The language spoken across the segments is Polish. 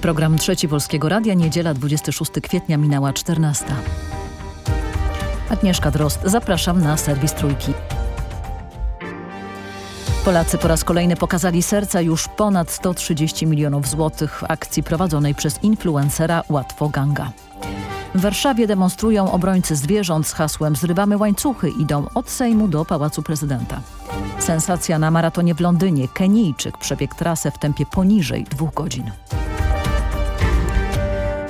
Program Trzeci Polskiego Radia, niedziela 26 kwietnia minęła 14. Agnieszka Drost, zapraszam na serwis Trójki. Polacy po raz kolejny pokazali serca już ponad 130 milionów złotych w akcji prowadzonej przez influencera Łatwo Ganga. W Warszawie demonstrują obrońcy zwierząt z hasłem Zrywamy łańcuchy, idą od Sejmu do Pałacu Prezydenta. Sensacja na maratonie w Londynie. Kenijczyk przebiegł trasę w tempie poniżej dwóch godzin.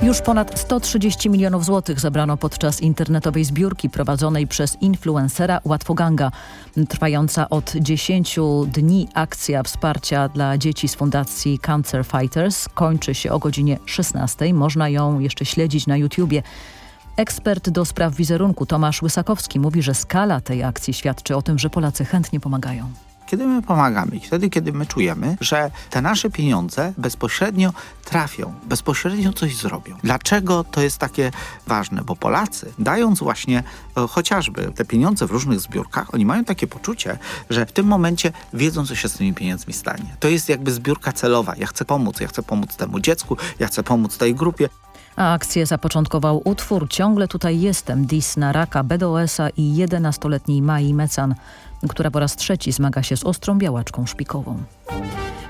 Już ponad 130 milionów złotych zebrano podczas internetowej zbiórki prowadzonej przez influencera Łatwoganga. Trwająca od 10 dni akcja wsparcia dla dzieci z fundacji Cancer Fighters kończy się o godzinie 16. Można ją jeszcze śledzić na YouTubie. Ekspert do spraw wizerunku Tomasz Łysakowski mówi, że skala tej akcji świadczy o tym, że Polacy chętnie pomagają kiedy my pomagamy i wtedy, kiedy my czujemy, że te nasze pieniądze bezpośrednio trafią, bezpośrednio coś zrobią. Dlaczego to jest takie ważne? Bo Polacy, dając właśnie e, chociażby te pieniądze w różnych zbiórkach, oni mają takie poczucie, że w tym momencie wiedzą, co się z tymi pieniędzmi stanie. To jest jakby zbiórka celowa. Ja chcę pomóc, ja chcę pomóc temu dziecku, ja chcę pomóc tej grupie. A akcję zapoczątkował utwór Ciągle tutaj jestem, dis na raka BDOS-a i 11-letniej Mai Mecan która po raz trzeci zmaga się z ostrą białaczką szpikową.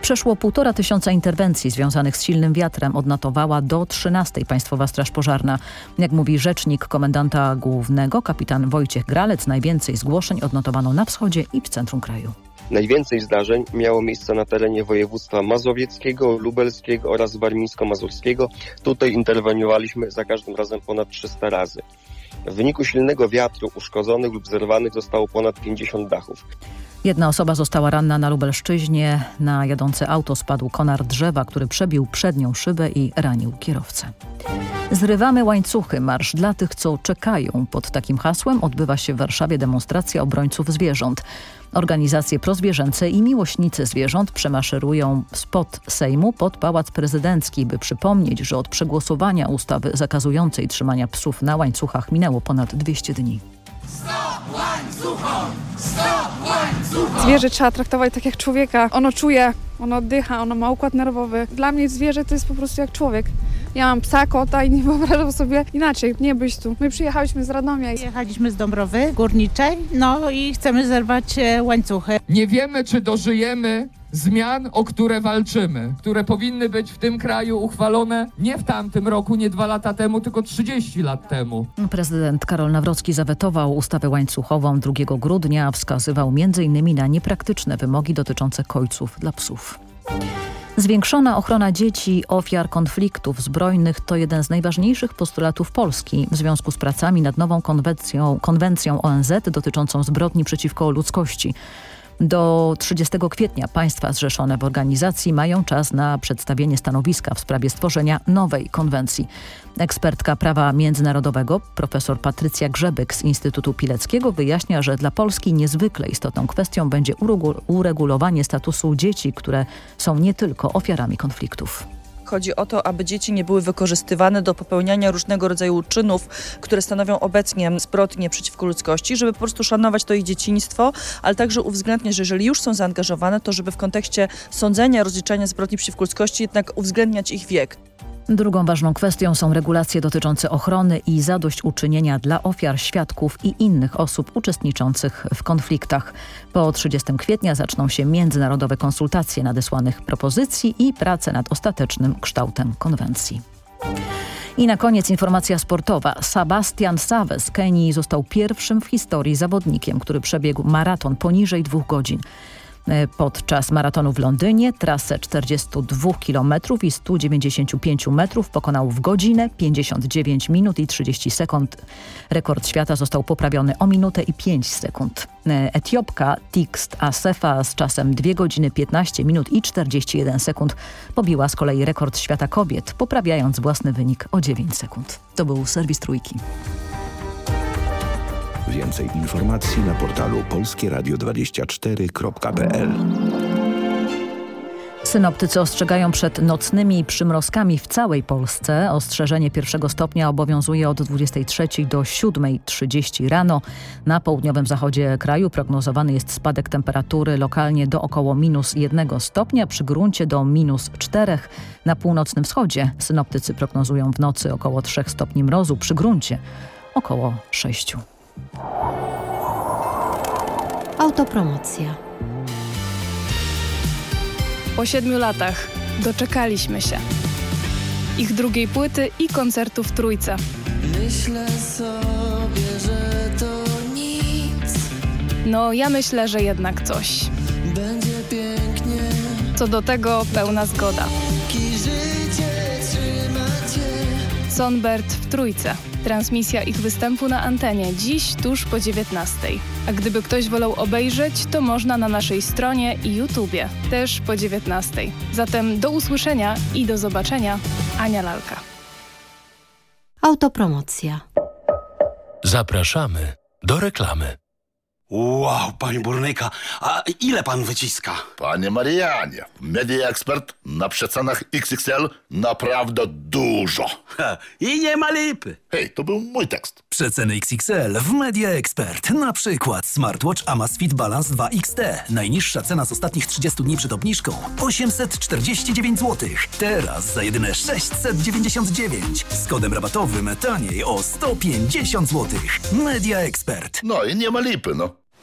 Przeszło półtora tysiąca interwencji związanych z silnym wiatrem odnotowała do 13 Państwowa Straż Pożarna. Jak mówi rzecznik komendanta głównego, kapitan Wojciech Gralec, najwięcej zgłoszeń odnotowano na wschodzie i w centrum kraju. Najwięcej zdarzeń miało miejsce na terenie województwa mazowieckiego, lubelskiego oraz warmińsko-mazurskiego. Tutaj interweniowaliśmy za każdym razem ponad 300 razy. W wyniku silnego wiatru uszkodzonych lub zerwanych zostało ponad 50 dachów. Jedna osoba została ranna na Lubelszczyźnie. Na jadące auto spadł konar drzewa, który przebił przednią szybę i ranił kierowcę. Zrywamy łańcuchy. Marsz dla tych, co czekają. Pod takim hasłem odbywa się w Warszawie demonstracja obrońców zwierząt. Organizacje prozwierzęce i miłośnicy zwierząt przemaszerują spod Sejmu pod Pałac Prezydencki, by przypomnieć, że od przegłosowania ustawy zakazującej trzymania psów na łańcuchach minęło ponad 200 dni. Stop łańcuchom! Stop łańcuchom! Zwierzę trzeba traktować tak jak człowieka. Ono czuje, ono oddycha, ono ma układ nerwowy. Dla mnie zwierzę to jest po prostu jak człowiek. Ja mam psa, kota i nie wyobrażam sobie inaczej, nie być tu. My przyjechałyśmy z Radomia. Jechaliśmy z Dąbrowy Górniczej, no i chcemy zerwać e, łańcuchy. Nie wiemy, czy dożyjemy zmian, o które walczymy, które powinny być w tym kraju uchwalone nie w tamtym roku, nie dwa lata temu, tylko 30 lat temu. Prezydent Karol Nawrocki zawetował ustawę łańcuchową 2 grudnia, wskazywał m.in. na niepraktyczne wymogi dotyczące kojców dla psów. Zwiększona ochrona dzieci ofiar konfliktów zbrojnych to jeden z najważniejszych postulatów Polski w związku z pracami nad nową konwencją, konwencją ONZ dotyczącą zbrodni przeciwko ludzkości. Do 30 kwietnia państwa zrzeszone w organizacji mają czas na przedstawienie stanowiska w sprawie stworzenia nowej konwencji. Ekspertka prawa międzynarodowego profesor Patrycja Grzebyk z Instytutu Pileckiego wyjaśnia, że dla Polski niezwykle istotną kwestią będzie uregulowanie statusu dzieci, które są nie tylko ofiarami konfliktów. Chodzi o to, aby dzieci nie były wykorzystywane do popełniania różnego rodzaju czynów, które stanowią obecnie zbrodnie przeciwko ludzkości, żeby po prostu szanować to ich dzieciństwo, ale także uwzględniać, że jeżeli już są zaangażowane, to żeby w kontekście sądzenia, rozliczania zbrodni przeciwko ludzkości jednak uwzględniać ich wiek. Drugą ważną kwestią są regulacje dotyczące ochrony i zadośćuczynienia dla ofiar, świadków i innych osób uczestniczących w konfliktach. Po 30 kwietnia zaczną się międzynarodowe konsultacje nadesłanych propozycji i prace nad ostatecznym kształtem konwencji. I na koniec informacja sportowa. Sebastian Save z Kenii został pierwszym w historii zawodnikiem, który przebiegł maraton poniżej dwóch godzin. E, podczas maratonu w Londynie trasę 42 km i 195 metrów pokonał w godzinę 59 minut i 30 sekund. Rekord świata został poprawiony o minutę i 5 sekund. E, Etiopka Tixt Asefa z czasem 2 godziny 15 minut i 41 sekund pobiła z kolei rekord świata kobiet, poprawiając własny wynik o 9 sekund. To był serwis Trójki. Więcej informacji na portalu polskieradio24.pl Synoptycy ostrzegają przed nocnymi przymrozkami w całej Polsce. Ostrzeżenie pierwszego stopnia obowiązuje od 23 do 7.30 rano. Na południowym zachodzie kraju prognozowany jest spadek temperatury lokalnie do około minus 1 stopnia, przy gruncie do minus 4. Na północnym wschodzie synoptycy prognozują w nocy około 3 stopni mrozu, przy gruncie około 6. Autopromocja. Po siedmiu latach doczekaliśmy się. Ich drugiej płyty i koncertu w Trójce. Myślę sobie, że to nic. No, ja myślę, że jednak coś. Będzie pięknie. Co do tego pełna zgoda. Życie trzymacie. Sonbert w Trójce. Transmisja ich występu na antenie dziś tuż po 19. A gdyby ktoś wolał obejrzeć, to można na naszej stronie i YouTubie, też po 19. Zatem do usłyszenia i do zobaczenia. Ania Lalka. Autopromocja. Zapraszamy do reklamy. Wow, panie burnyka, a ile pan wyciska? Panie Marianie, Media Expert na przecenach XXL naprawdę dużo. Ha, I nie ma lipy. Hej, to był mój tekst. Przeceny XXL w Media Expert. Na przykład smartwatch Amazfit Balance 2 XT. Najniższa cena z ostatnich 30 dni przed obniżką 849 zł. Teraz za jedyne 699. Z kodem rabatowym taniej o 150 zł. Media Expert. No i nie ma lipy, no.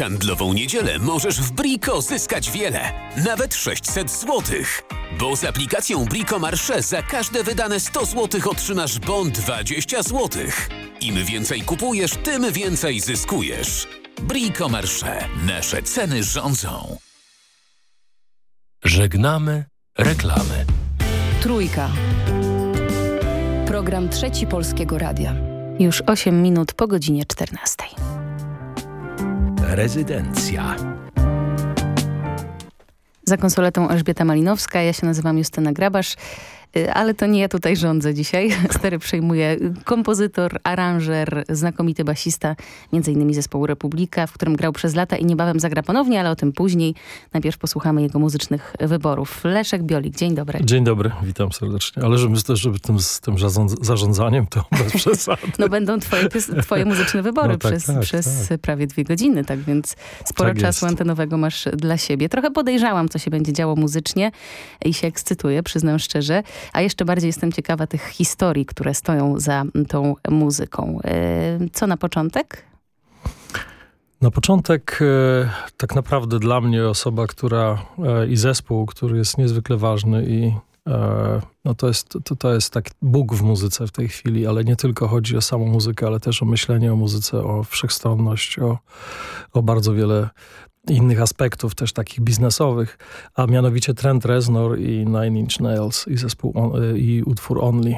W handlową niedzielę możesz w Brico zyskać wiele, nawet 600 zł. Bo z aplikacją Brico Marche za każde wydane 100 zł otrzymasz bon 20 zł. Im więcej kupujesz, tym więcej zyskujesz. Brico Marche. Nasze ceny rządzą. Żegnamy reklamy. Trójka. Program Trzeci Polskiego Radia. Już 8 minut po godzinie 14. Rezydencja. Za konsoletą Elżbieta Malinowska, ja się nazywam Justyna Grabasz, ale to nie ja tutaj rządzę dzisiaj. Stery przejmuje kompozytor, aranżer, znakomity basista, między innymi zespołu Republika, w którym grał przez lata i niebawem zagra ponownie, ale o tym później. Najpierw posłuchamy jego muzycznych wyborów. Leszek Biolik, dzień dobry. Dzień dobry, witam serdecznie. Ale że myślę, żeby tym, z tym zarządzaniem to bez przesady. No będą twoje, twoje muzyczne wybory no tak, przez, tak, przez tak. prawie dwie godziny, tak więc sporo tak czasu jest. antenowego masz dla siebie. Trochę podejrzałam, co się będzie działo muzycznie i się ekscytuję, przyznam szczerze. A jeszcze bardziej jestem ciekawa tych historii, które stoją za tą muzyką. E, co na początek? Na początek e, tak naprawdę dla mnie osoba, która e, i zespół, który jest niezwykle ważny i no to jest, to, to jest tak Bóg w muzyce w tej chwili, ale nie tylko chodzi o samą muzykę, ale też o myślenie o muzyce, o wszechstronność, o, o bardzo wiele innych aspektów, też takich biznesowych, a mianowicie Trent Reznor i Nine Inch Nails i, zespół on, i utwór Only.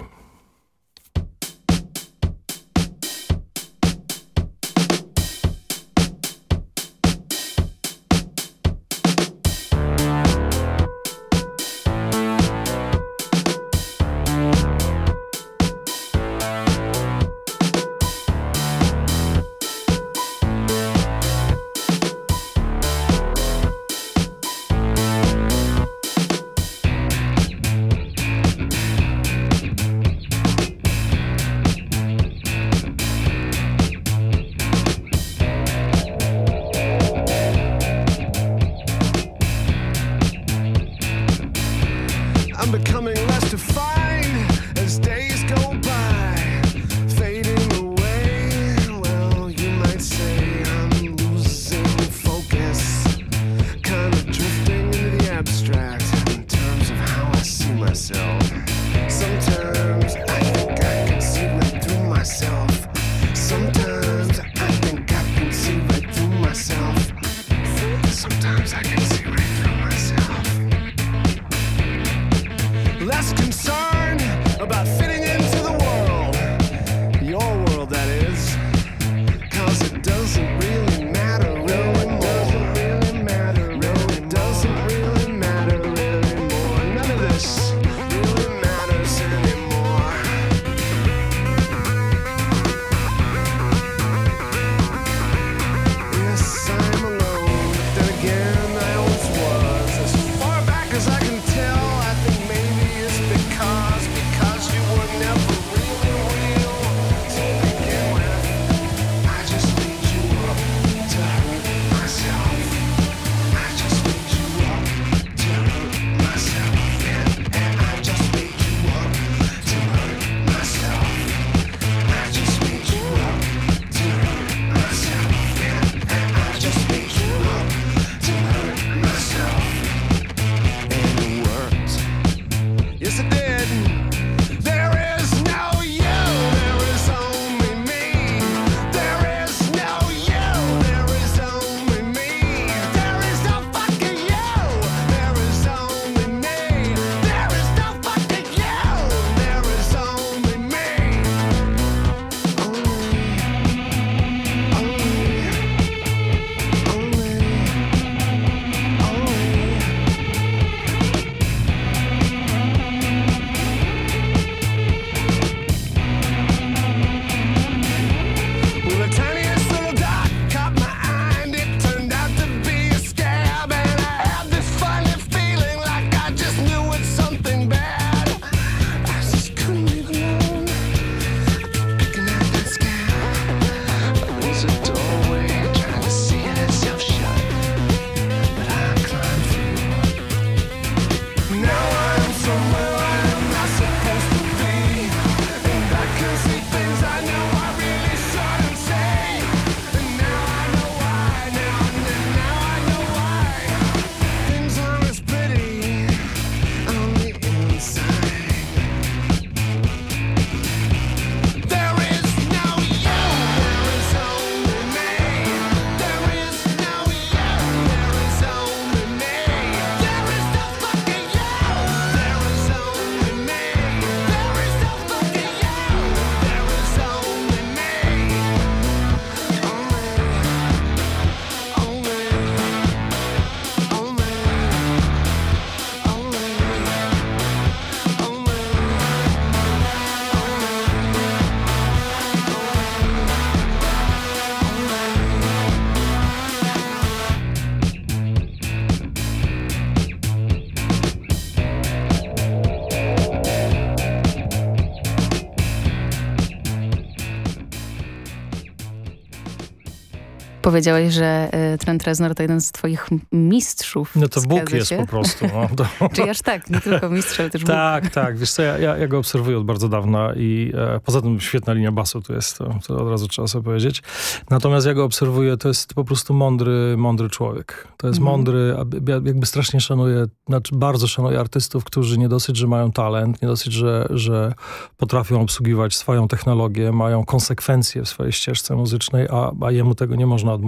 Powiedziałeś, że y, Trent Reznor to jeden z twoich mistrzów. No to Bóg Zgadza jest się? po prostu. No, to... Czyli aż tak, nie tylko mistrz, ale też Tak, Bóg. tak. Wiesz co, ja, ja, ja go obserwuję od bardzo dawna i e, poza tym świetna linia basu tu jest, to, to od razu trzeba sobie powiedzieć. Natomiast ja go obserwuję, to jest po prostu mądry, mądry człowiek. To jest Mhm. mądry, jakby strasznie szanuję, znaczy bardzo szanuję artystów, którzy nie dosyć, że mają talent, nie dosyć, że, że potrafią obsługiwać swoją technologię, mają konsekwencje w swojej ścieżce muzycznej, a, a jemu tego nie można odmówić.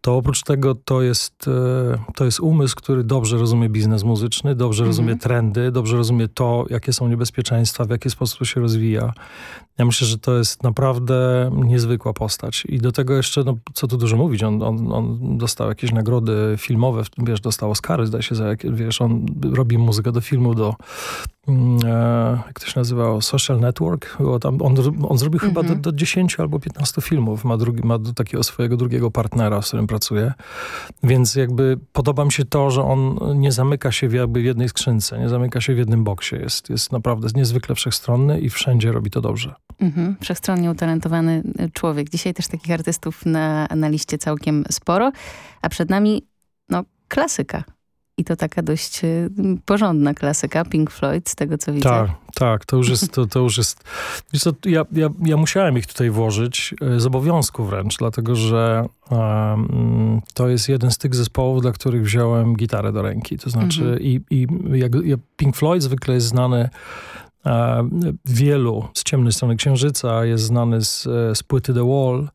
To oprócz tego to jest, e, to jest umysł, który dobrze rozumie biznes muzyczny, dobrze Mhm. rozumie trendy, dobrze rozumie to, jakie są niebezpieczeństwa, w jaki sposób się rozwija. Ja myślę, że to jest naprawdę niezwykła postać. I do tego jeszcze, no, co tu dużo mówić, on, on, on dostał jakieś nagrody filmowe, wiesz, dostał Oscary, zdaje się, za wiesz, on robi muzykę do filmu, do jak to się nazywało, Social Network. Było tam, on, on zrobił chyba do, do 10 albo 15 filmów. Ma, drugi, ma do takiego swojego drugiego partnera, z którym pracuje. Więc jakby podoba mi się to, że on nie zamyka się w, jakby w jednej skrzynce, nie zamyka się w jednym boksie. Jest, jest naprawdę niezwykle wszechstronny i wszędzie robi to dobrze. Mhm. Wszechstronnie utalentowany y, człowiek. Dzisiaj też takich artystów na, na liście całkiem sporo, a przed nami no, klasyka. I to taka dość y, porządna klasyka, Pink Floyd, z tego co widzę. Tak, tak, to już jest, to, to już jest, wiesz co, ja, ja, ja musiałem ich tutaj włożyć e, z obowiązku wręcz, dlatego że um, to jest jeden z tych zespołów, dla których wziąłem gitarę do ręki, to znaczy Mhm. i, i jak, Pink Floyd zwykle jest znany wielu z ciemnej strony Księżyca, jest znany z, e, z płyty The Wall,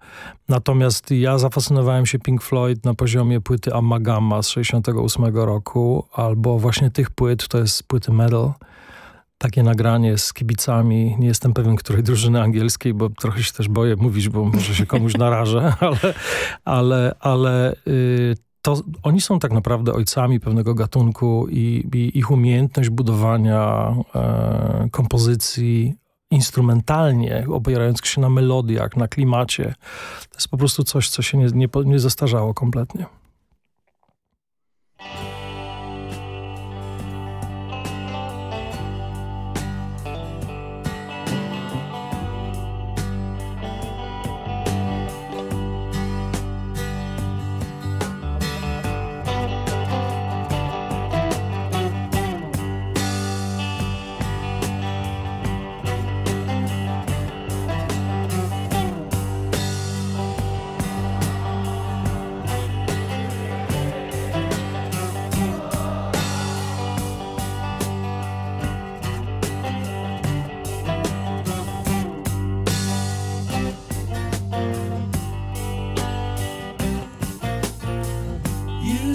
natomiast ja zafascynowałem się Pink Floyd na poziomie płyty Amalgama z 68 roku, albo właśnie tych płyt, to jest płyty Metal, takie nagranie z kibicami. Nie jestem pewien, której drużyny angielskiej, bo trochę się też boję mówić, bo może się komuś narażę, ale, ale, ale y, to oni są tak naprawdę ojcami pewnego gatunku i, i ich umiejętność budowania e, kompozycji instrumentalnie, opierając się na melodiach, na klimacie, to jest po prostu coś, co się nie, nie, nie zastarzało kompletnie.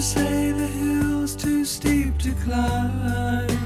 Say the hill's too steep to climb.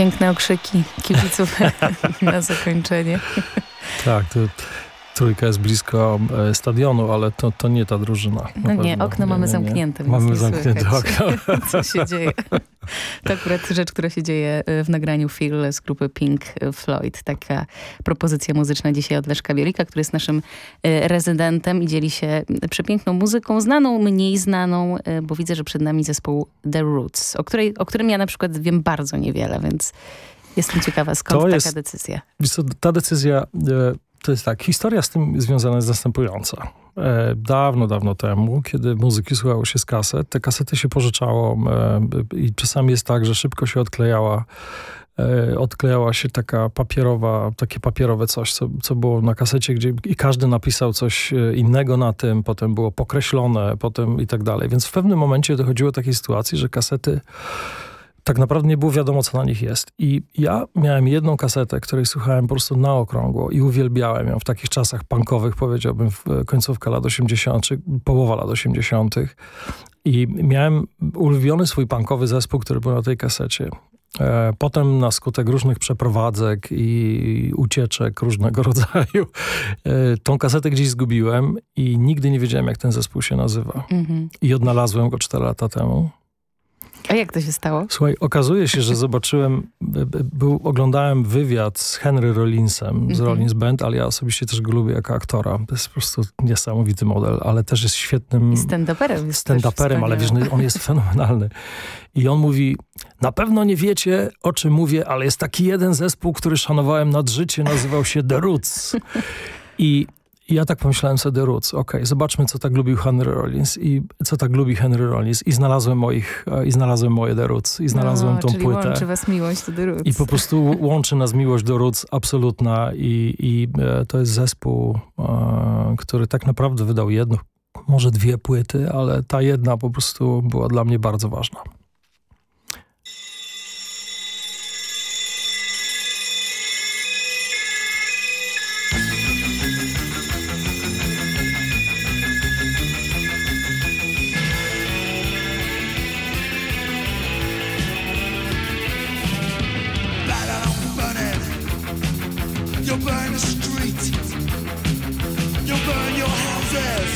Piękne okrzyki kibiców na zakończenie. Tak, to trójka jest blisko e, stadionu, ale to, to nie ta drużyna. No nie, okno Nie, mamy nie, nie. zamknięte, Mamy zamknięte okno. co się dzieje. To akurat rzecz, która się dzieje e, w nagraniu Phil z grupy Pink Floyd. Taka propozycja muzyczna dzisiaj od Leszka Bielika, który jest naszym e, rezydentem i dzieli się przepiękną muzyką, znaną, mniej znaną, e, bo widzę, że przed nami zespół The Roots, o, której, o którym ja na przykład wiem bardzo niewiele, więc jestem ciekawa, skąd To taka jest- decyzja. Ta decyzja, to jest tak, historia z tym związana jest następująca. E, Dawno, dawno temu, kiedy muzyki słuchało się z kaset, te kasety się pożyczało e, i czasami jest tak, że szybko się odklejała e, odklejała się taka papierowa, takie papierowe coś, co, co było na kasecie, gdzie i każdy napisał coś innego na tym, potem było pokreślone, potem i tak dalej. Więc w pewnym momencie dochodziło do takiej sytuacji, że kasety tak naprawdę nie było wiadomo, co na nich jest. I ja miałem jedną kasetę, której słuchałem po prostu na okrągło i uwielbiałem ją w takich czasach punkowych, powiedziałbym, w e, końcówka lat 80., czy połowa lat 80. I miałem ulubiony swój punkowy zespół, który był na tej kasecie. E, Potem na skutek różnych przeprowadzek i ucieczek różnego rodzaju e, tą kasetę gdzieś zgubiłem i nigdy nie wiedziałem, jak ten zespół się nazywa. Mhm. I odnalazłem go 4 lata temu. A jak to się stało? Słuchaj, okazuje się, że zobaczyłem, był, oglądałem wywiad z Henry Rollinsem z Mhm. Rollins Band, ale ja osobiście też go lubię jako aktora. To jest po prostu niesamowity model, ale też jest świetnym I stand-uperem stand-uperem, ale wiesz, no, on jest fenomenalny. I on mówi, na pewno nie wiecie, o czym mówię, ale jest taki jeden zespół, który szanowałem nad życie, nazywał się The Roots. I i ja tak pomyślałem sobie, The Roots, okej, zobaczmy, co tak lubił Henry Rollins i co tak lubi Henry Rollins. I znalazłem moich, e, i znalazłem moje The Roots, i znalazłem No, tą czyli płytę. łączy was miłość do The Roots. I po prostu łączy nas miłość do Roots absolutna i, i e, to jest zespół, e, który tak naprawdę wydał jedną, może dwie płyty, ale ta jedna po prostu była dla mnie bardzo ważna. You'll burn the street. You'll burn your houses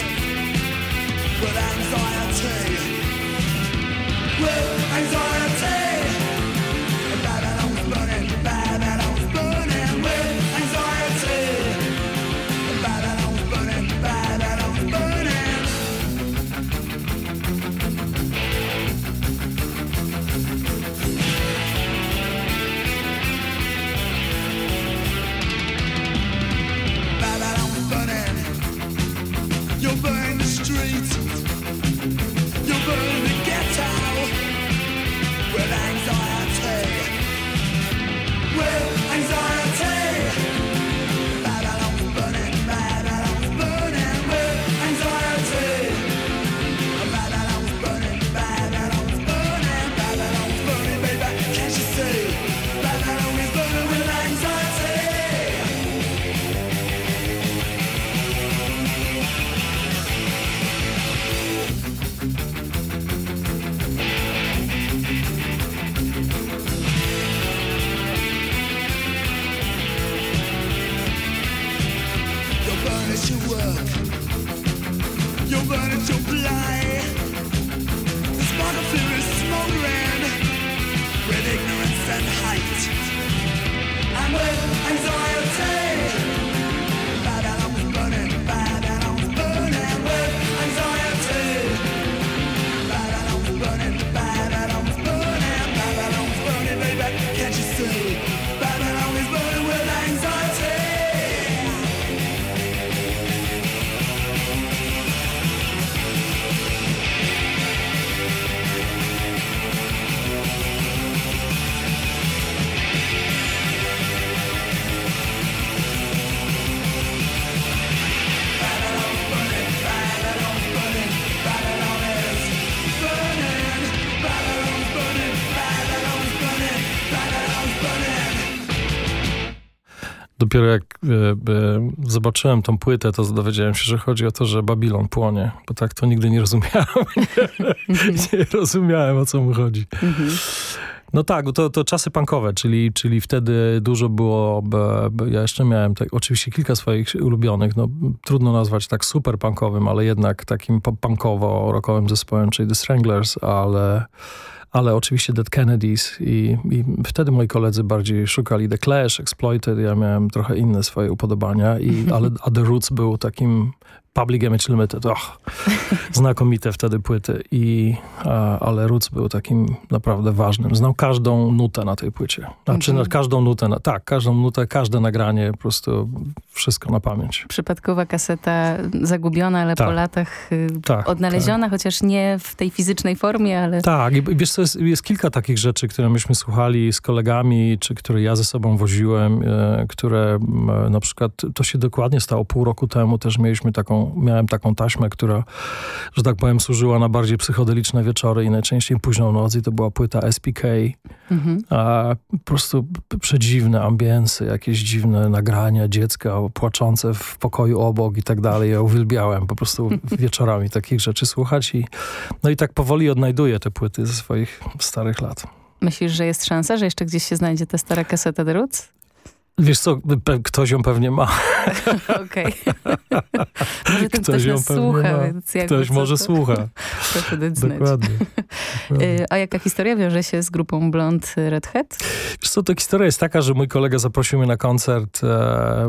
with anxiety. With anxiety. Dopiero jak e, e, zobaczyłem tą płytę, to dowiedziałem się, że chodzi o to, że Babilon płonie, bo tak to nigdy nie rozumiałem. nie rozumiałem, o co mu chodzi. No tak, to, to czasy punkowe, czyli, czyli wtedy dużo było, ja jeszcze miałem tak, oczywiście kilka swoich ulubionych, no trudno nazwać tak super punkowym, ale jednak takim punkowo-rockowym zespołem, czyli The Stranglers, ale ale oczywiście Dead Kennedys i, i, wtedy moi koledzy bardziej szukali The Clash, Exploited, ja miałem trochę inne swoje upodobania, i, ale a The Roots był takim Public Image Limited, och, znakomite wtedy płyty, i, ale Roots był takim naprawdę ważnym. Znał każdą nutę na tej płycie. Znaczy Mhm. na każdą nutę, na, tak, każdą nutę, każde nagranie, po prostu wszystko na pamięć. Przypadkowa kaseta zagubiona, ale Tak. po latach y, Tak, odnaleziona, chociaż nie w tej fizycznej formie, ale... Tak, i wiesz co, jest, jest kilka takich rzeczy, które myśmy słuchali z kolegami, czy które ja ze sobą woziłem, e, które e, na przykład, to się dokładnie stało pół roku temu, też mieliśmy taką, miałem taką taśmę, która, że tak powiem, służyła na bardziej psychodeliczne wieczory i najczęściej późną noc i to była płyta SPK, Mhm. a po prostu przedziwne ambiensy, jakieś dziwne nagrania, dziecka płaczące w pokoju obok i tak dalej. Ja uwielbiałem po prostu wieczorami takich rzeczy słuchać i no i tak powoli odnajduję te płyty ze swoich starych lat. Myślisz, że jest szansa, że jeszcze gdzieś się znajdzie ta stara kaseta The Roots? Wiesz co, ktoś ją pewnie ma. Okej. Może ten ktoś, pewnie słucha, ma. więc Ktoś co, może to- słucha. Proszę dać. Dokładnie. Y, A jaka historia wiąże się z grupą Blond Redhead? Wiesz co, to historia jest taka, że mój kolega zaprosił mnie na koncert e,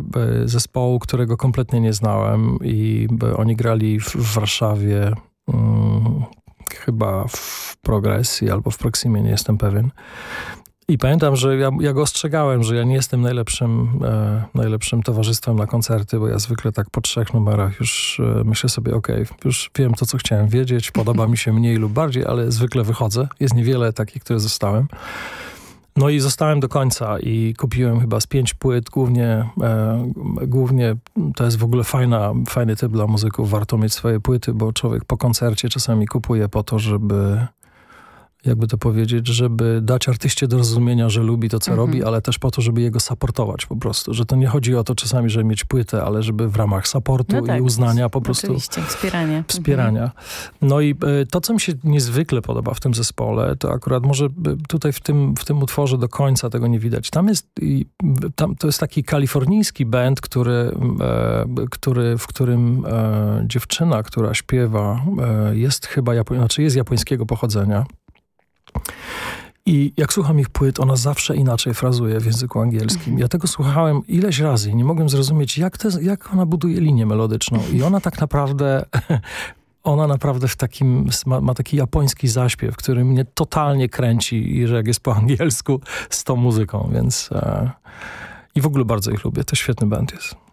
b- zespołu, którego kompletnie nie znałem i b- oni grali w, w Warszawie mm, chyba w Progresji albo w Proximie, nie jestem pewien. I pamiętam, że ja, ja go ostrzegałem, że ja nie jestem najlepszym, e, najlepszym towarzystwem na koncerty, bo ja zwykle tak po trzech numerach już e, myślę sobie, okej, już wiem to, co chciałem wiedzieć, podoba mi się mniej lub bardziej, ale zwykle wychodzę. Jest niewiele takich, które zostałem. No i zostałem do końca i kupiłem chyba z pięć płyt, głównie, e, głównie to jest w ogóle fajna, fajny typ dla muzyków, warto mieć swoje płyty, bo człowiek po koncercie czasami kupuje po to, żeby jakby to powiedzieć, żeby dać artyście do zrozumienia, że lubi to, co Mhm. robi, ale też po to, żeby jego supportować po prostu, że to nie chodzi o to czasami, żeby mieć płytę, ale żeby w ramach supportu No tak, i uznania po prostu Oczywiście, wspieranie. wspierania. No i e, to, co mi się niezwykle podoba w tym zespole, to akurat może e, tutaj w tym, w tym utworze do końca tego nie widać. Tam jest, tam, to jest taki kalifornijski band, który, e, który, w którym dziewczyna, która śpiewa, jest chyba, Japo- znaczy jest japońskiego pochodzenia. I jak słucham ich płyt, ona zawsze inaczej frazuje w języku angielskim. Ja tego słuchałem ileś razy i nie mogłem zrozumieć, jak, to, jak ona buduje linię melodyczną. I ona tak naprawdę, ona naprawdę w takim, ma, ma taki japoński zaśpiew, który mnie totalnie kręci i że jak jest po angielsku z tą muzyką, więc e, i w ogóle bardzo ich lubię. To świetny band jest.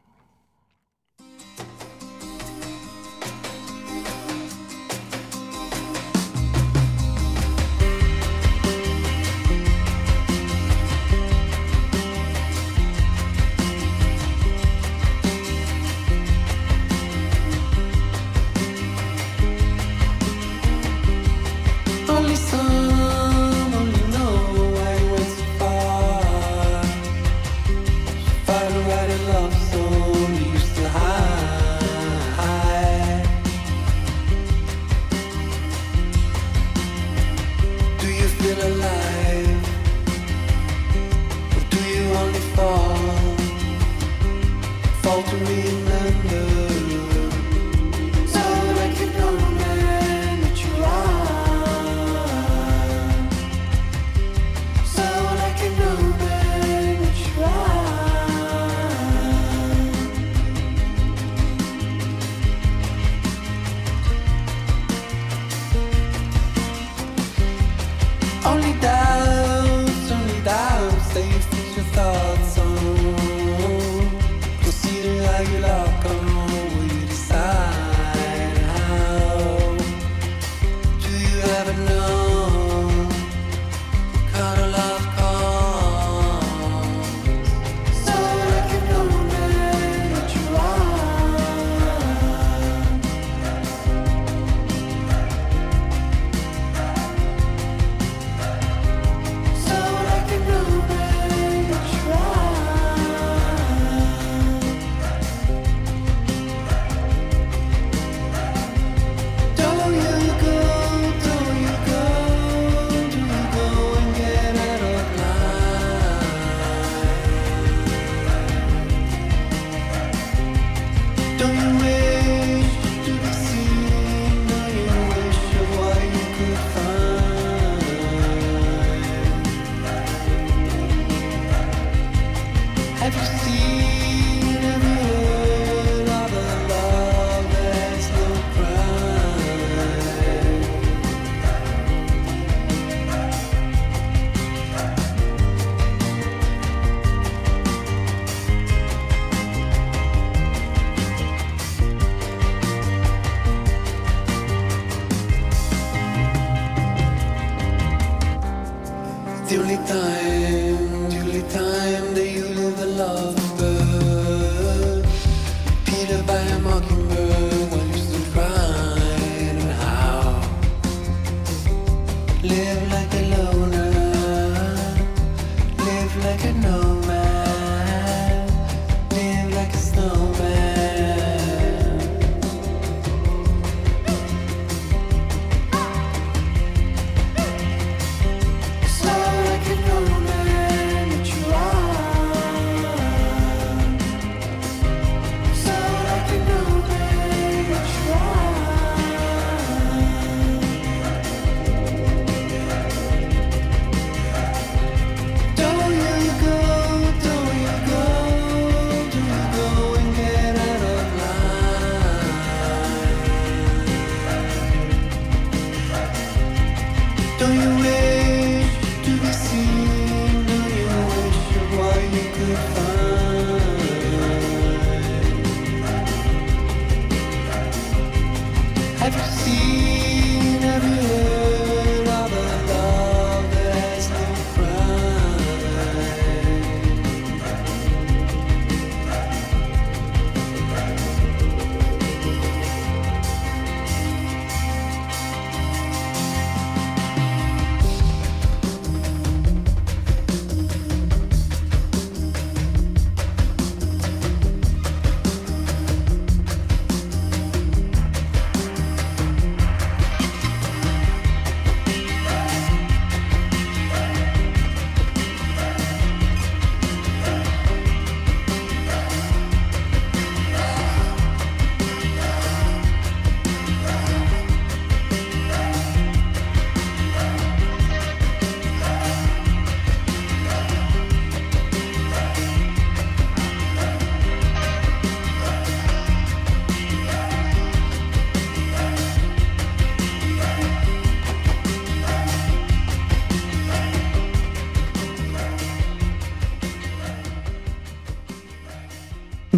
seen everywhere.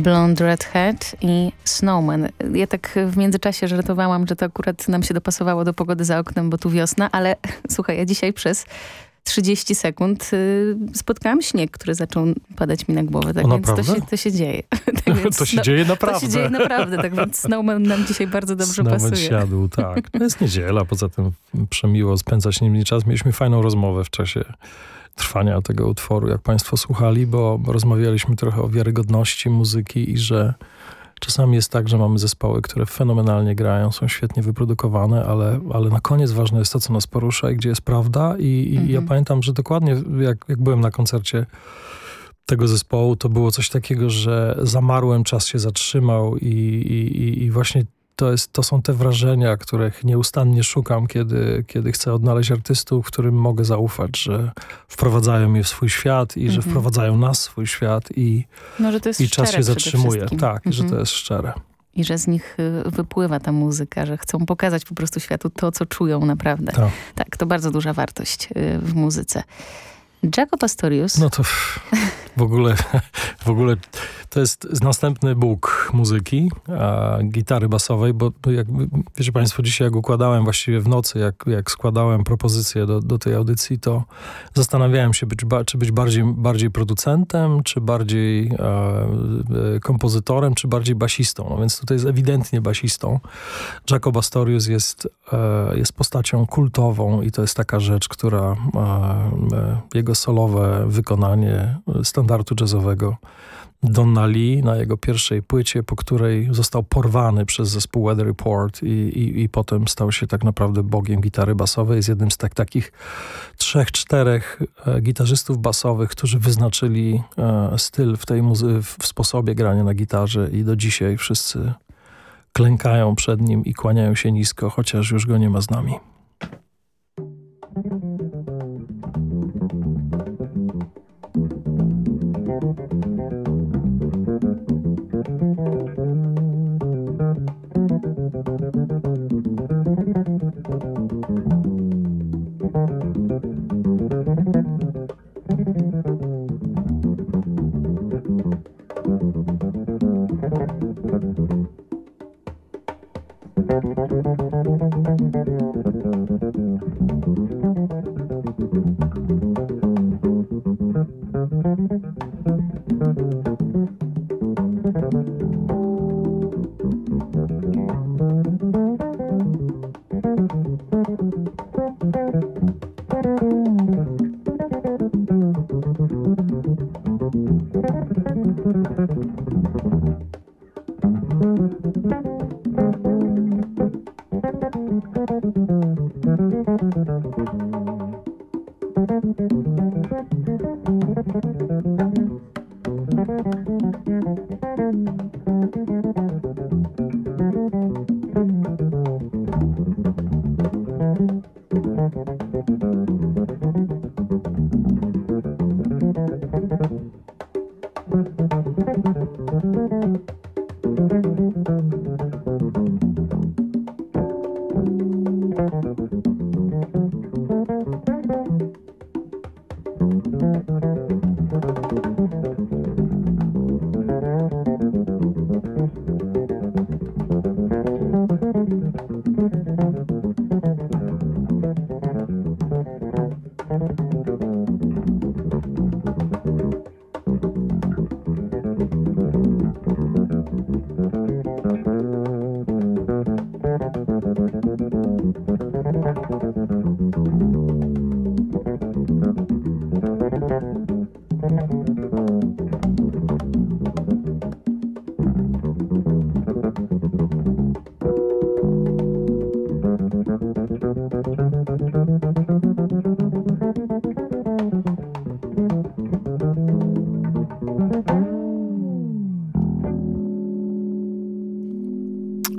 Blonde Redhead i Snowman. Ja tak w międzyczasie żartowałam, że to akurat nam się dopasowało do pogody za oknem, bo tu wiosna, ale słuchaj, ja dzisiaj przez 30 sekund y, spotkałam śnieg, który zaczął padać mi na głowę. Tak O, więc to się, to się dzieje. tak więc To się no- dzieje To naprawdę. się dzieje naprawdę, tak więc Snowman nam dzisiaj bardzo dobrze Nawet pasuje. siadł, tak. To jest niedziela, poza tym przemiło spędzać nim czas. Mieliśmy fajną rozmowę w czasie trwania tego utworu, jak państwo słuchali, bo rozmawialiśmy trochę o wiarygodności muzyki i że czasami jest tak, że mamy zespoły, które fenomenalnie grają, są świetnie wyprodukowane, ale, ale na koniec ważne jest to, co nas porusza i gdzie jest prawda. I, i ja Mhm. pamiętam, że dokładnie jak, jak byłem na koncercie tego zespołu, to było coś takiego, że zamarłem, czas się zatrzymał i, i- i właśnie to, jest, to są te wrażenia, których nieustannie szukam, kiedy, kiedy chcę odnaleźć artystów, którym mogę zaufać, że wprowadzają mnie w swój świat i że Mhm. wprowadzają nas w swój świat i, No, że to i czas się zatrzymuje. Tak, że Mhm. to jest szczere. I że z nich y, wypływa ta muzyka, że chcą pokazać po prostu światu to, co czują naprawdę. Tak. Tak, to bardzo duża wartość y, w muzyce. Jaco Pastorius. No to w ogóle, w ogóle to jest następny bóg muzyki, gitary basowej, bo jak wiecie państwo, dzisiaj jak układałem właściwie w nocy, jak, jak składałem propozycje do, do tej audycji, to zastanawiałem się, być, czy być bardziej, bardziej producentem, czy bardziej e, e, kompozytorem, czy bardziej basistą. No więc tutaj jest ewidentnie basistą. Jaco Pastorius jest, e, jest postacią kultową i to jest taka rzecz, która e, e, jego solowe wykonanie standardu jazzowego Donna Lee na jego pierwszej płycie, po której został porwany przez zespół Weather Report i, i, i potem stał się tak naprawdę bogiem gitary basowej. Jest jednym z tak, takich trzech, czterech e, gitarzystów basowych, którzy wyznaczyli e, styl w tej muzy- w sposobie grania na gitarze i do dzisiaj wszyscy klękają przed nim i kłaniają się nisko, chociaż już go nie ma z nami.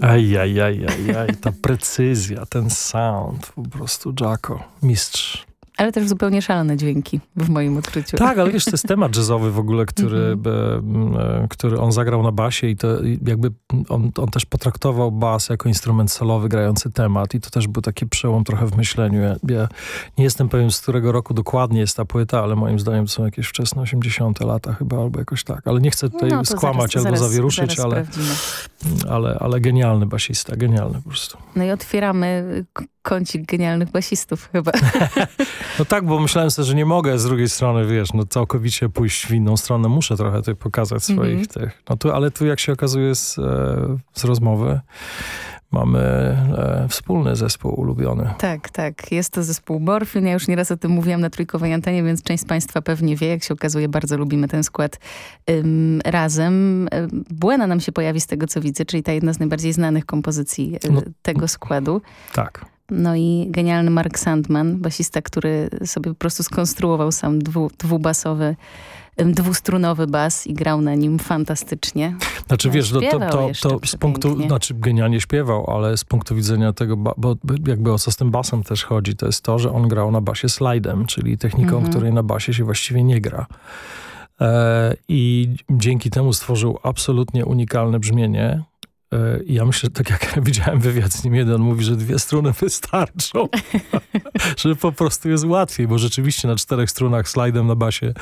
Ajajajajaj, ta precyzja, ten sound, po prostu Jacko, mistrz. Ale też zupełnie szalone dźwięki w moim odczuciu. Tak, ale wiesz, to jest temat jazzowy w ogóle, który, Mhm. e, który on zagrał na basie i to jakby on, on też potraktował bas jako instrument solowy grający temat i to też był taki przełom trochę w myśleniu. Ja, ja nie jestem pewien, z którego roku dokładnie jest ta płyta, ale moim zdaniem to są jakieś wczesne 80 lata chyba, albo jakoś tak. Ale nie chcę tutaj No, skłamać zaraz- albo zaraz- zawieruszyć, zaraz ale, ale, ale genialny basista, genialny po prostu. No i otwieramy kącik genialnych basistów chyba. No tak, bo myślałem sobie, że nie mogę z drugiej strony, wiesz, no całkowicie pójść w inną stronę. Muszę trochę tutaj pokazać swoich Mhm. tych. No tu, ale tu jak się okazuje z, e, z rozmowy mamy e, wspólny zespół ulubiony. Tak, tak. Jest to zespół Morfin. Ja już nieraz o tym mówiłam na trójkowej antenie, więc część z Państwa pewnie wie. Jak się okazuje, bardzo lubimy ten skład ym, razem. Ym, Błena nam się pojawi z tego, co widzę, czyli ta jedna z najbardziej znanych kompozycji y, No. tego składu. Tak. No i genialny Mark Sandman, basista, który sobie po prostu skonstruował sam dwu, dwubasowy, dwustrunowy bas i grał na nim fantastycznie. Znaczy No, wiesz, to, to, to, to z punktu, znaczy genialnie śpiewał, ale z punktu widzenia tego, bo jakby o co z tym basem też chodzi, to jest to, że on grał na basie slidem, czyli techniką, Mhm. której na basie się właściwie nie gra. E, I dzięki temu stworzył absolutnie unikalne brzmienie. E, I ja myślę, tak jak widziałem wywiad z nim jeden, on mówi, że dwie struny wystarczą, że po prostu jest łatwiej, bo rzeczywiście na czterech strunach slajdem na basie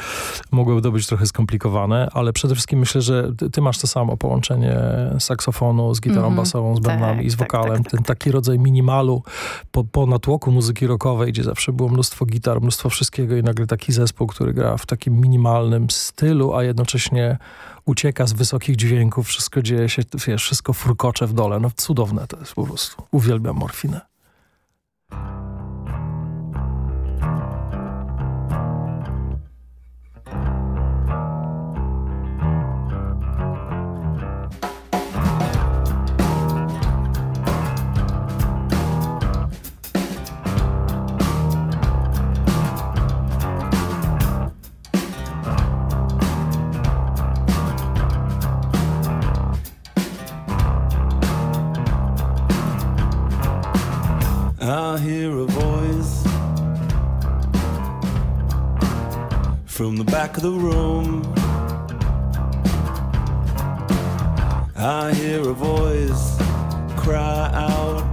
mogłoby to być trochę skomplikowane, ale przede wszystkim myślę, że ty, masz to samo połączenie saksofonu z gitarą Mhm. basową, z bębnami Tak, i z tak, wokalem. Ten taki rodzaj minimalu po, po natłoku muzyki rockowej, gdzie zawsze było mnóstwo gitar, mnóstwo wszystkiego i nagle taki zespół, który gra w takim minimalnym stylu, a jednocześnie ucieka z wysokich dźwięków, wszystko dzieje się, wiesz, wszystko furkocze w dole. No cudowne to jest po prostu. Uwielbiam morfinę. Back the room. I hear a voice cry out,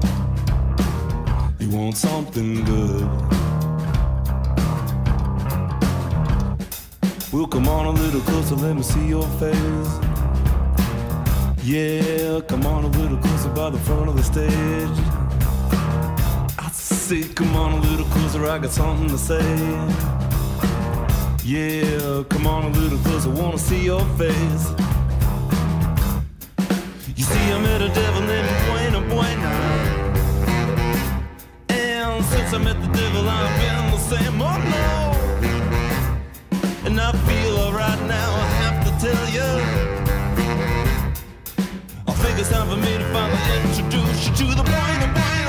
You want something good? Well, come on a little closer, let me see your face. Yeah, come on a little closer by the front of the stage. I say, come on a little closer, I got something to say. Yeah, come on a little closer, wanna see your face. You see, I met a devil named Buena Buena. And since I met the devil, I've been the same, oh no. And I feel alright now, I have to tell you. I think it's time for me to finally introduce you to the Buena Buena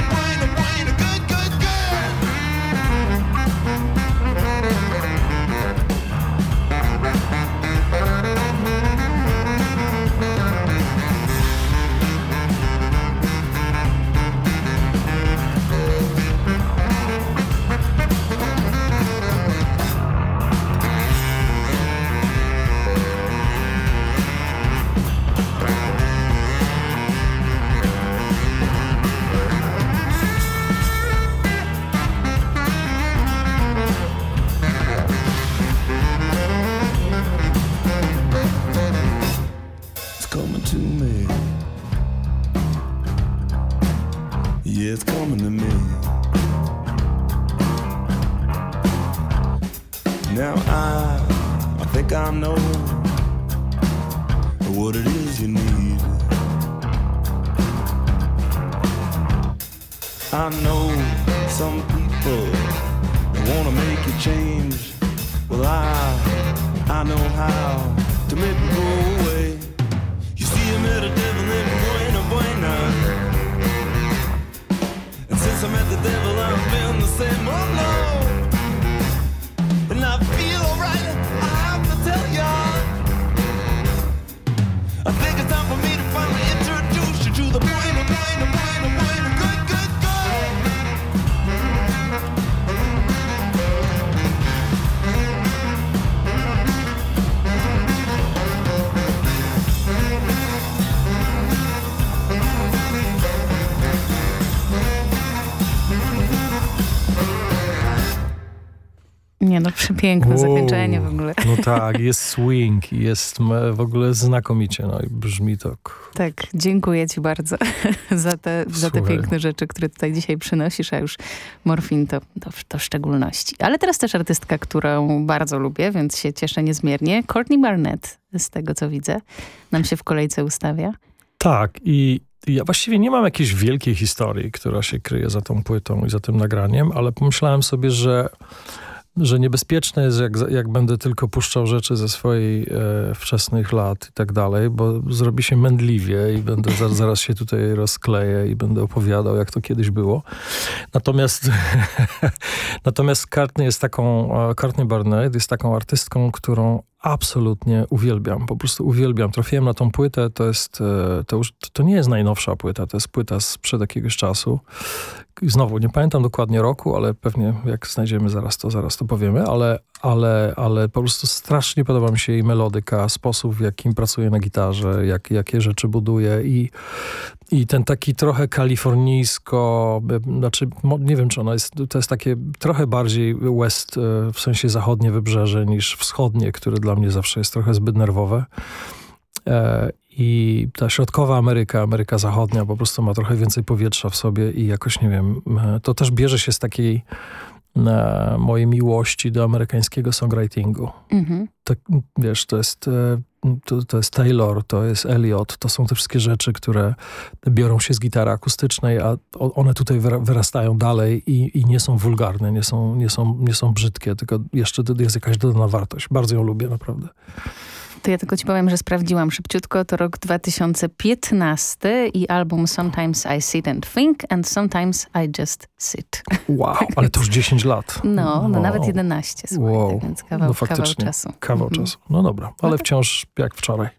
przepiękne Wow. zakończenie w ogóle. No tak, jest swing, jest w ogóle znakomicie, no i brzmi to... Tak, dziękuję ci bardzo za te, za te piękne rzeczy, które tutaj dzisiaj przynosisz, a już morfin to, to, to szczególności. Ale teraz też artystka, którą bardzo lubię, więc się cieszę niezmiernie. Courtney Barnett, z tego co widzę, nam się w kolejce ustawia. Tak i ja właściwie nie mam jakiejś wielkiej historii, która się kryje za tą płytą i za tym nagraniem, ale pomyślałem sobie, że że niebezpieczne jest, jak, jak będę tylko puszczał rzeczy ze swoich e, wczesnych lat i tak dalej, bo zrobi się mędliwie i będę zaraz, zaraz się tutaj rozkleję i będę opowiadał, jak to kiedyś było. Natomiast natomiast Courtney jest taką, e, Courtney Barnett jest taką artystką, którą absolutnie uwielbiam. Po prostu uwielbiam. Trafiłem na tą płytę, to jest, e, to już, to nie jest najnowsza płyta, to jest płyta sprzed jakiegoś czasu. Znowu, nie pamiętam dokładnie roku, ale pewnie jak znajdziemy zaraz to, zaraz to powiemy, ale, ale, ale po prostu strasznie podoba mi się jej melodyka, sposób w jakim pracuje na gitarze, jak, jakie rzeczy buduje i, i ten taki trochę kalifornijsko, znaczy nie wiem czy ona jest, to jest takie trochę bardziej west, e, w sensie zachodnie wybrzeże niż wschodnie, które dla mnie zawsze jest trochę zbyt nerwowe. E, I ta środkowa Ameryka, Ameryka Zachodnia po prostu ma trochę więcej powietrza w sobie i jakoś, nie wiem, e, to też bierze się z takiej mojej miłości do amerykańskiego songwritingu. Mhm. Tak, wiesz, to jest, e, to, to jest Taylor, to jest Elliot, to są te wszystkie rzeczy, które biorą się z gitary akustycznej, a one tutaj wyra- wyrastają dalej i, i nie są wulgarne, nie są, nie, są, nie są brzydkie, tylko jeszcze to jest jakaś dodana wartość. Bardzo ją lubię, naprawdę. To ja tylko ci powiem, że sprawdziłam szybciutko. To rok 2015 i album Sometimes I Sit and Think and Sometimes I Just Sit. Wow, ale to już 10 lat. No, no Wow. nawet 11, słuchaj, Wow. tak więc kawał, no kawał czasu. Kawał Mhm. czasu. No dobra, ale wciąż jak wczoraj.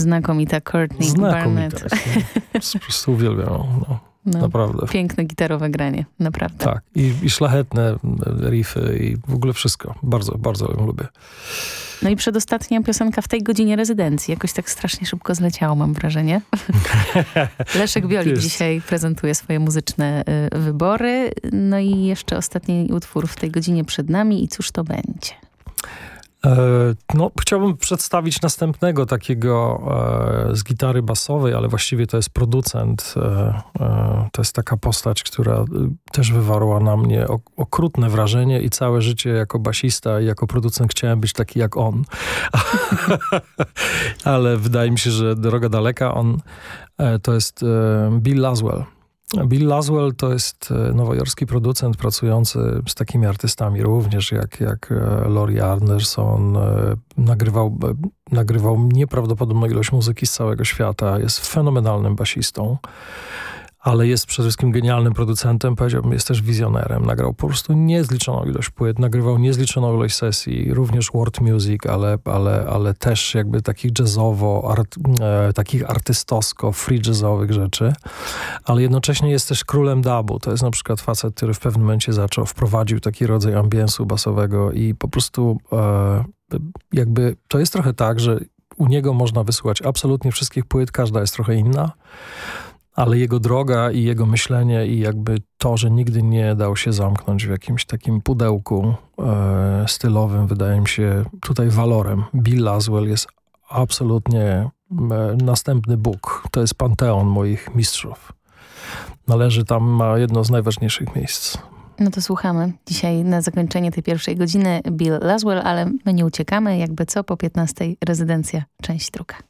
Znakomita Courtney Znakomita. Barnett. jest. Po prostu uwielbiam no. No, Naprawdę. Piękne gitarowe granie, naprawdę. Tak, i, i szlachetne riffy i w ogóle wszystko. Bardzo, bardzo ją lubię. No i przedostatnia piosenka w tej godzinie rezydencji. Jakoś tak strasznie szybko zleciało, mam wrażenie. Leszek Biolik dzisiaj prezentuje swoje muzyczne y, wybory. No i jeszcze ostatni utwór w tej godzinie przed nami. I cóż to będzie? E, no, chciałbym przedstawić następnego takiego e, z gitary basowej, ale właściwie to jest producent. E, to jest taka postać, która też wywarła na mnie ok- okrutne wrażenie i całe życie jako basista i jako producent chciałem być taki jak on. ale wydaje mi się, że droga daleka. On to jest Bill Laswell. Bill Laswell to jest e, nowojorski producent pracujący z takimi artystami również jak, jak e, Laurie Anderson. e, Nagrywał, nagrywał nieprawdopodobną ilość muzyki z całego świata. Jest fenomenalnym basistą. Ale jest przede wszystkim genialnym producentem, powiedziałbym, jest też wizjonerem. Nagrał po prostu niezliczoną ilość płyt, nagrywał niezliczoną ilość sesji, również world music, ale, ale, ale też jakby takich jazzowo, art, e, takich artystowsko, free jazzowych rzeczy ale jednocześnie jest też królem dubu. To jest na przykład facet, który w pewnym momencie zaczął, wprowadził taki rodzaj ambiensu basowego i po prostu e, jakby to jest trochę tak, że u niego można wysłuchać absolutnie wszystkich płyt, każda jest trochę inna, ale jego droga i jego myślenie i jakby to, że nigdy nie dał się zamknąć w jakimś takim pudełku e, stylowym, wydaje mi się tutaj walorem. Bill Laswell jest absolutnie e, następny Bóg. To jest panteon moich mistrzów. Należy tam, ma jedno z najważniejszych miejsc. No to słuchamy. Dzisiaj na zakończenie tej pierwszej godziny Bill Laswell, ale my nie uciekamy. Jakby co, po 15 rezydencja, część druga.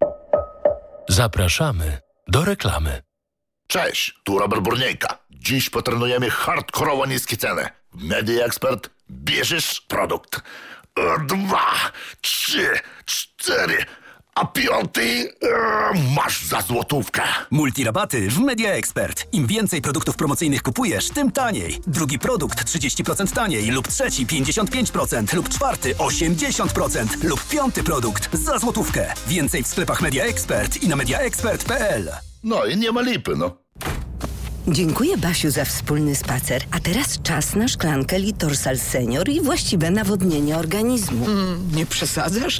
Zapraszamy do reklamy. Cześć, tu Robert Burniejka. Dziś potrenujemy hardkorowo niskie ceny. Media Expert, bierzesz produkt. Dwa, trzy, cztery, a piąty e, masz za złotówkę. Multirabaty w Media Expert. Im więcej produktów promocyjnych kupujesz, tym taniej. Drugi produkt 30% taniej lub trzeci 55% lub czwarty 80% lub piąty produkt za złotówkę. Więcej w sklepach Media Expert i na mediaexpert.pl. No i nie ma lipy, no. Dziękuję Basiu za wspólny spacer. A teraz czas na szklankę Litorsal Senior i właściwe nawodnienie organizmu. nie przesadzasz?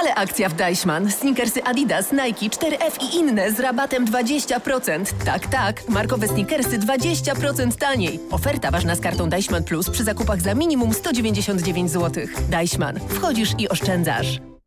Ale akcja w Deichmann. Sneakersy Adidas, Nike, 4F i inne z rabatem 20%. Tak, tak. Markowe sneakersy 20% taniej. Oferta ważna z kartą Deichmann Plus przy zakupach za minimum 199 zł. Deichmann. Wchodzisz i oszczędzasz.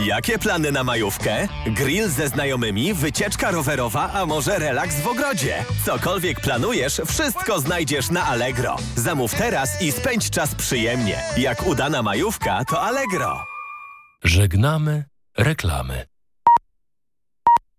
Jakie plany na majówkę? Grill ze znajomymi, wycieczka rowerowa, a może relaks w ogrodzie? Cokolwiek planujesz, wszystko znajdziesz na Allegro. Zamów teraz i spędź czas przyjemnie. Jak udana majówka, to Allegro. Żegnamy reklamy.